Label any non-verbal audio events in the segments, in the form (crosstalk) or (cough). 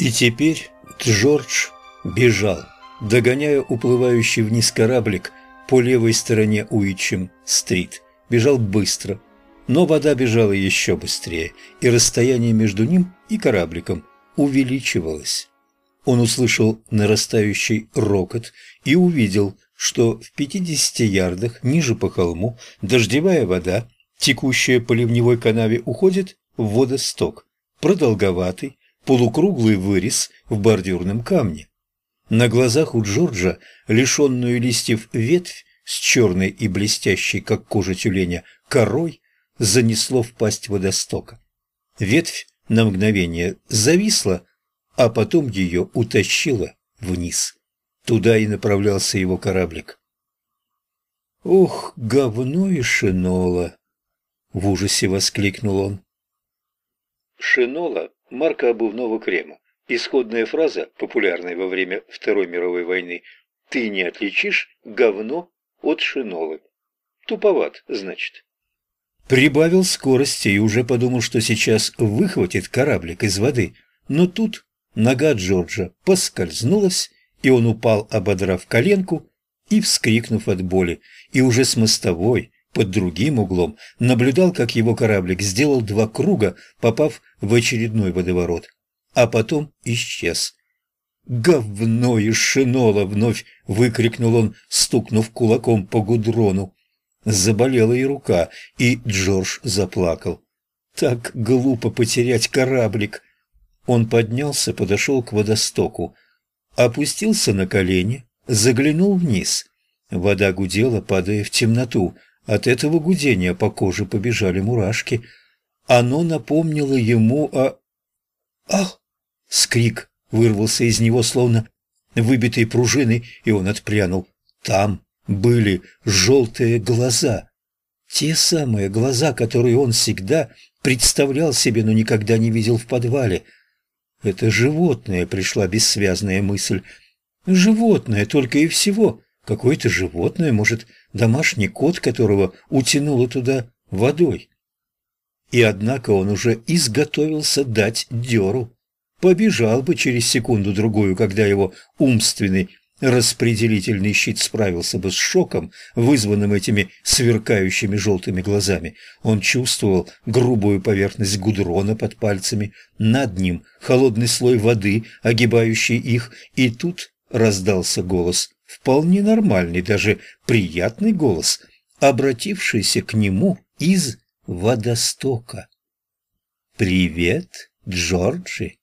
И теперь Джордж бежал, догоняя уплывающий вниз кораблик по левой стороне Уичем-стрит. Бежал быстро, но вода бежала еще быстрее, и расстояние между ним и корабликом увеличивалось. Он услышал нарастающий рокот и увидел, что в 50 ярдах ниже по холму дождевая вода, текущая по ливневой канаве, уходит в водосток, продолговатый, полукруглый вырез в бордюрном камне. На глазах у Джорджа, лишенную листьев ветвь с черной и блестящей, как кожа тюленя, корой, занесло в пасть водостока. Ветвь на мгновение зависла, а потом ее утащило вниз. Туда и направлялся его кораблик. «Ох, говно и шинола!» — в ужасе воскликнул он. Шинола – марка обувного крема. Исходная фраза, популярная во время Второй мировой войны «Ты не отличишь говно от шинолы». Туповат, значит. Прибавил скорости и уже подумал, что сейчас выхватит кораблик из воды. Но тут нога Джорджа поскользнулась, и он упал, ободрав коленку и вскрикнув от боли. И уже с мостовой, под другим углом, наблюдал, как его кораблик сделал два круга, попав в очередной водоворот а потом исчез. «Говно из шинола!» — вновь выкрикнул он, стукнув кулаком по гудрону. Заболела и рука, и Джордж заплакал. «Так глупо потерять кораблик!» Он поднялся, подошел к водостоку, опустился на колени, заглянул вниз. Вода гудела, падая в темноту. От этого гудения по коже побежали мурашки. Оно напомнило ему о... «Ах!» Скрик вырвался из него, словно выбитые пружины, и он отпрянул. Там были желтые глаза. Те самые глаза, которые он всегда представлял себе, но никогда не видел в подвале. Это животное, пришла бессвязная мысль. Животное только и всего. Какое-то животное, может, домашний кот, которого утянуло туда водой. И однако он уже изготовился дать дёру побежал бы через секунду-другую, когда его умственный распределительный щит справился бы с шоком, вызванным этими сверкающими желтыми глазами. Он чувствовал грубую поверхность гудрона под пальцами, над ним холодный слой воды, огибающий их, и тут раздался голос, вполне нормальный, даже приятный голос, обратившийся к нему из водостока. «Привет, Джорджи!»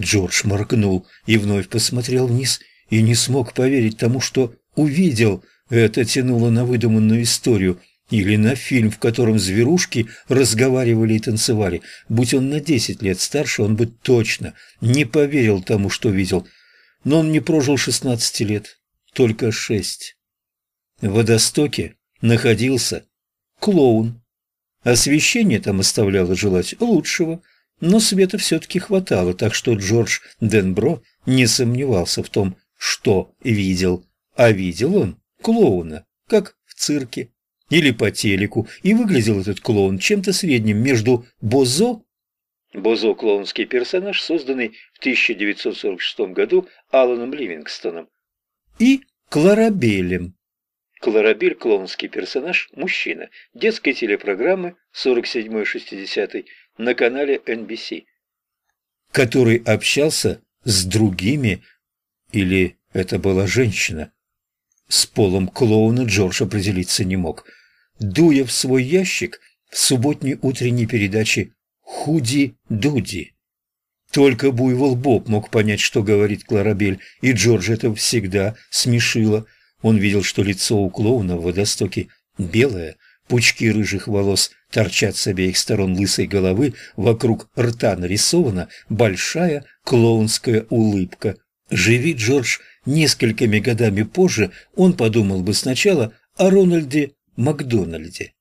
Джордж моргнул и вновь посмотрел вниз и не смог поверить тому, что увидел. Это тянуло на выдуманную историю или на фильм, в котором зверушки разговаривали и танцевали. Будь он на десять лет старше, он бы точно не поверил тому, что видел. Но он не прожил шестнадцати лет, только шесть. В водостоке находился клоун. Освещение там оставляло желать лучшего – но света все-таки хватало, так что Джордж Денбро не сомневался в том, что видел. А видел он клоуна, как в цирке или по телеку, и выглядел этот клоун чем-то средним между Бозо Бозо – клоунский персонаж, созданный в 1946 году Аланом Ливингстоном. И Кларабелем. Кларабель – клоунский персонаж, мужчина, детской телепрограммы 47-60 на канале NBC. Который общался с другими, или это была женщина? С полом клоуна Джордж определиться не мог. Дуя в свой ящик в субботней утренней передаче «Худи-дуди». Только Буйвол Боб мог понять, что говорит Кларабель, и Джордж это всегда смешило. Он видел, что лицо у клоуна в водостоке белое, Пучки рыжих волос торчат с обеих сторон лысой головы, вокруг рта нарисована большая клоунская улыбка. Живи Джордж несколькими годами позже, он подумал бы сначала о Рональде Макдональде.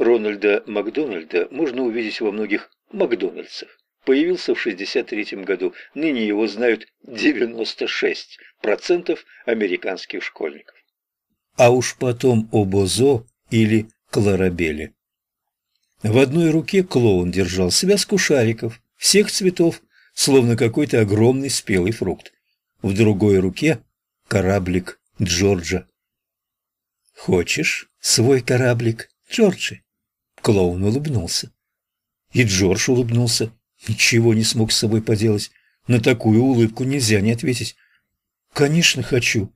Рональда Макдональда можно увидеть во многих Макдональдсах. Появился в 63 году, ныне его знают 96% американских школьников а уж потом о Бозо или Кларабеле. В одной руке клоун держал связку шариков, всех цветов, словно какой-то огромный спелый фрукт. В другой руке кораблик Джорджа. «Хочешь свой кораблик, Джорджи?» Клоун улыбнулся. И Джордж улыбнулся. Ничего не смог с собой поделать. На такую улыбку нельзя не ответить. «Конечно, хочу».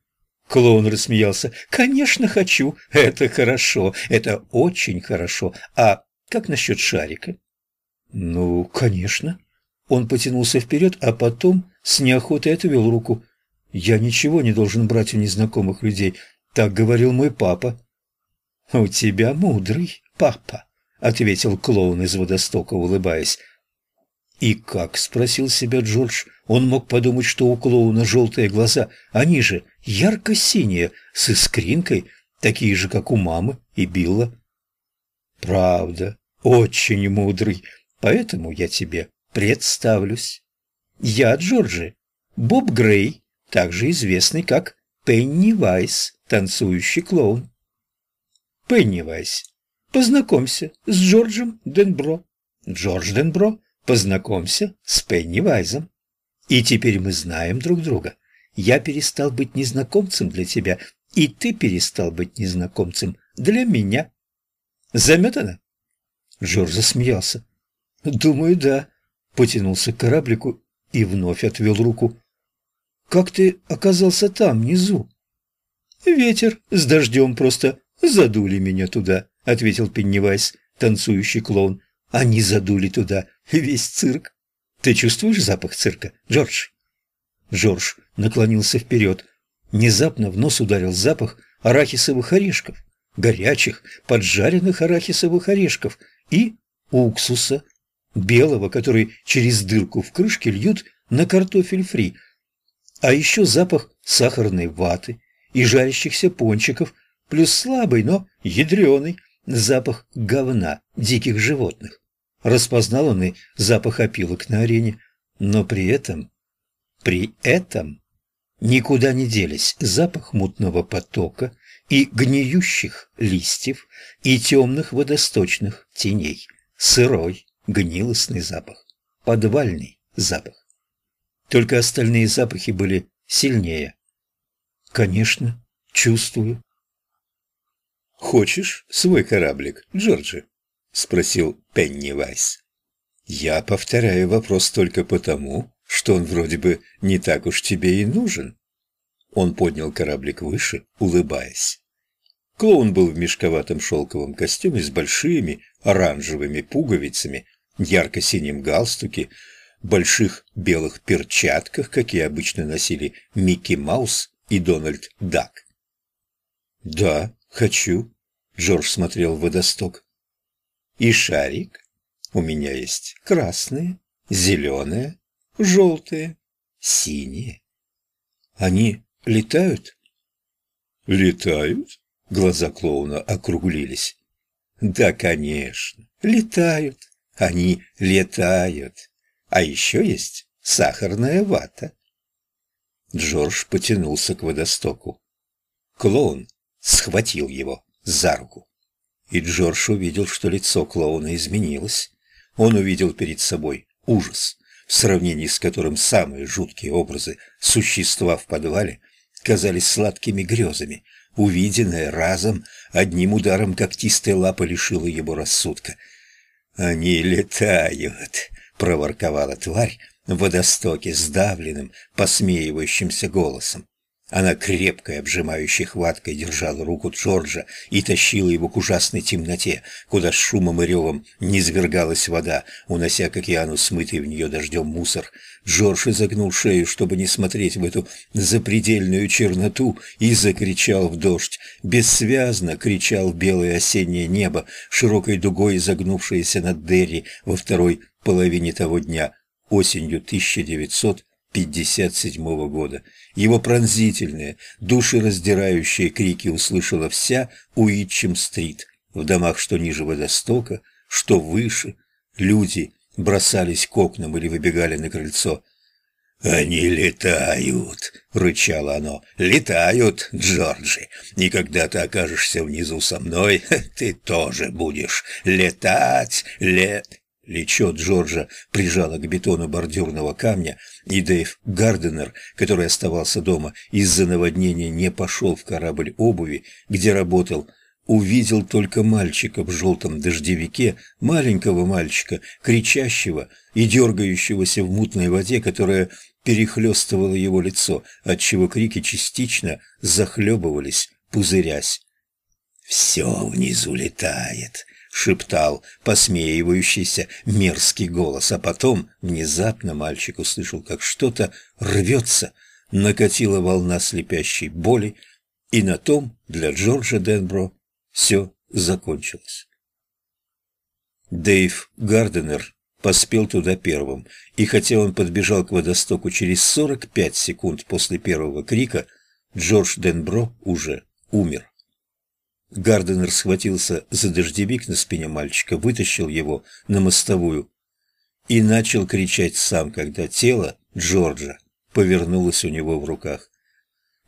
Клоун рассмеялся. «Конечно, хочу. Это хорошо. Это очень хорошо. А как насчет шарика?» «Ну, конечно». Он потянулся вперед, а потом с неохотой отвел руку. «Я ничего не должен брать у незнакомых людей. Так говорил мой папа». «У тебя мудрый папа», — ответил клоун из водостока, улыбаясь. «И как?» — спросил себя Джордж. Он мог подумать, что у клоуна желтые глаза. Они же ярко-синие, с искринкой, такие же, как у мамы и Билла. «Правда, очень мудрый, поэтому я тебе представлюсь. Я Джорджи, Боб Грей, также известный как Пеннивайз, танцующий клоун. Пеннивайз, познакомься с Джорджем Денбро. Джордж Денбро, познакомься с Пеннивайзом. И теперь мы знаем друг друга. Я перестал быть незнакомцем для тебя, и ты перестал быть незнакомцем для меня. Заметано? Джордж засмеялся. Думаю, да. Потянулся к кораблику и вновь отвел руку. Как ты оказался там, внизу? Ветер с дождем просто задули меня туда, ответил Пеннивайз, танцующий клоун. Они задули туда весь цирк. Ты чувствуешь запах цирка, Джордж? Джордж наклонился вперед. Внезапно в нос ударил запах арахисовых орешков, горячих, поджаренных арахисовых орешков и уксуса, белого, который через дырку в крышке льют на картофель фри, а еще запах сахарной ваты и жарящихся пончиков, плюс слабый, но ядреный запах говна диких животных. Распознал он и запах опилок на арене, но при этом, при этом никуда не делись запах мутного потока и гниющих листьев и темных водосточных теней, сырой, гнилостный запах, подвальный запах. Только остальные запахи были сильнее. Конечно, чувствую. «Хочешь свой кораблик, Джорджи?» — спросил Пеннивайз. «Я повторяю вопрос только потому, что он вроде бы не так уж тебе и нужен». Он поднял кораблик выше, улыбаясь. Клоун был в мешковатом шелковом костюме с большими оранжевыми пуговицами, ярко-синем галстуке, больших белых перчатках, какие обычно носили Микки Маус и Дональд Дак. «Да, хочу», — Джордж смотрел в водосток. «И шарик? У меня есть красные, зеленые, желтые, синие. Они летают?» «Летают?» — глаза клоуна округлились. «Да, конечно, летают. Они летают. А еще есть сахарная вата. Джордж потянулся к водостоку. Клоун схватил его за руку. И Джордж увидел, что лицо клоуна изменилось. Он увидел перед собой ужас, в сравнении с которым самые жуткие образы существа в подвале казались сладкими грезами. Увиденное разом одним ударом когтистой лапы лишило его рассудка. «Они летают!» — проворковала тварь в водостоке сдавленным, посмеивающимся голосом. Она крепкой, обжимающей хваткой держала руку Джорджа и тащила его к ужасной темноте, куда с шумом и ревом низвергалась вода, унося к океану смытый в нее дождем мусор. Джордж изогнул шею, чтобы не смотреть в эту запредельную черноту, и закричал в дождь. Бессвязно кричал белое осеннее небо, широкой дугой изогнувшееся над Дерри во второй половине того дня, осенью 1957 года. Его пронзительные, душераздирающие крики услышала вся Уитчем-стрит. В домах, что ниже водостока, что выше, люди бросались к окнам или выбегали на крыльцо. «Они летают!» — рычало оно. «Летают, Джорджи! И когда ты окажешься внизу со мной, (laughs) ты тоже будешь летать, лет...» Плечо Джорджа прижало к бетону бордюрного камня, и Дэйв Гарденер, который оставался дома из-за наводнения, не пошел в корабль обуви, где работал, увидел только мальчика в желтом дождевике, маленького мальчика, кричащего и дергающегося в мутной воде, которая перехлестывала его лицо, отчего крики частично захлебывались, пузырясь. «Все внизу летает», шептал посмеивающийся мерзкий голос, а потом внезапно мальчик услышал, как что-то рвется, накатила волна слепящей боли, и на том для Джорджа Денбро все закончилось. Дэйв Гарденер поспел туда первым, и хотя он подбежал к водостоку через 45 секунд после первого крика, Джордж Денбро уже умер. Гарденер схватился за дождевик на спине мальчика, вытащил его на мостовую и начал кричать сам, когда тело Джорджа повернулось у него в руках.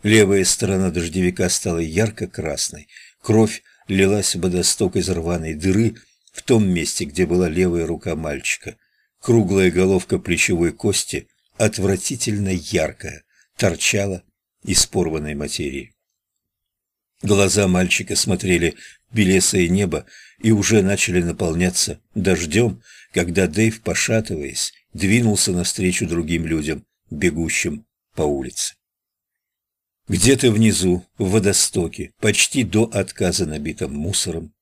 Левая сторона дождевика стала ярко-красной. Кровь лилась водосток из рваной дыры в том месте, где была левая рука мальчика. Круглая головка плечевой кости, отвратительно яркая, торчала из порванной материи. Глаза мальчика смотрели в белесое небо и уже начали наполняться дождем, когда Дэйв, пошатываясь, двинулся навстречу другим людям, бегущим по улице. Где-то внизу, в водостоке, почти до отказа набитым мусором,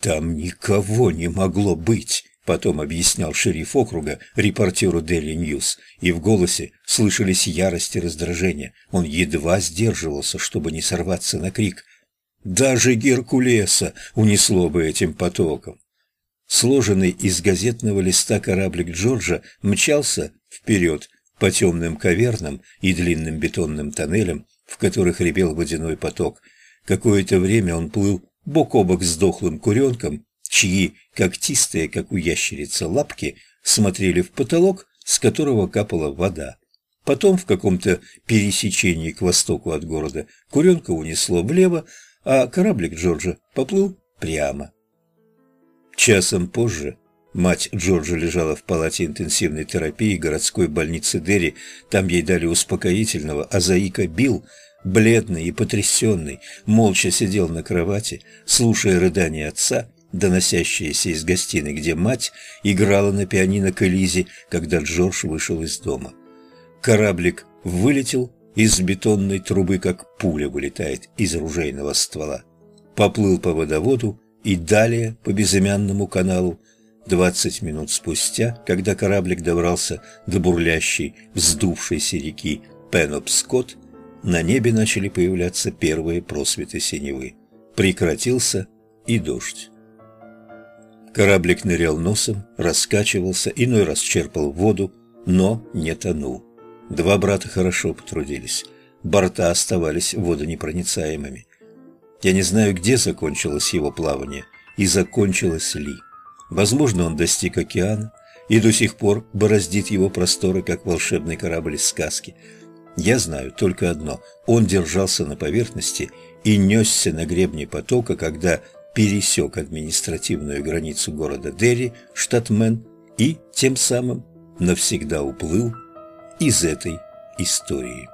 там никого не могло быть, потом объяснял шериф округа репортеру Daily News, и в голосе слышались ярость и раздражение. Он едва сдерживался, чтобы не сорваться на крик. Даже Геркулеса унесло бы этим потоком. Сложенный из газетного листа кораблик Джорджа мчался вперед по темным кавернам и длинным бетонным тоннелям, в которых ребел водяной поток. Какое-то время он плыл бок о бок с дохлым куренком, чьи когтистые, как у ящерицы, лапки смотрели в потолок, с которого капала вода. Потом в каком-то пересечении к востоку от города куренка унесло влево, а кораблик Джорджа поплыл прямо. Часом позже мать Джорджа лежала в палате интенсивной терапии городской больницы Дерри. Там ей дали успокоительного, а Заика Билл, бледный и потрясенный, молча сидел на кровати, слушая рыдания отца, доносящиеся из гостиной, где мать играла на пианино к Элизе, когда Джордж вышел из дома. Кораблик вылетел из бетонной трубы, как пуля вылетает из ружейного ствола. Поплыл по водоводу и далее по безымянному каналу. Двадцать минут спустя, когда кораблик добрался до бурлящей, вздувшейся реки Пенопскот, на небе начали появляться первые просветы синевы. Прекратился и дождь. Кораблик нырял носом, раскачивался, иной раз черпал воду, но не тонул. Два брата хорошо потрудились. Борта оставались водонепроницаемыми. Я не знаю, где закончилось его плавание и закончилось ли. Возможно, он достиг океана и до сих пор бороздит его просторы, как волшебный корабль из сказки. Я знаю только одно – он держался на поверхности и несся на гребне потока, когда пересек административную границу города Дерри, штат Мэн, и тем самым навсегда уплыл из этой истории.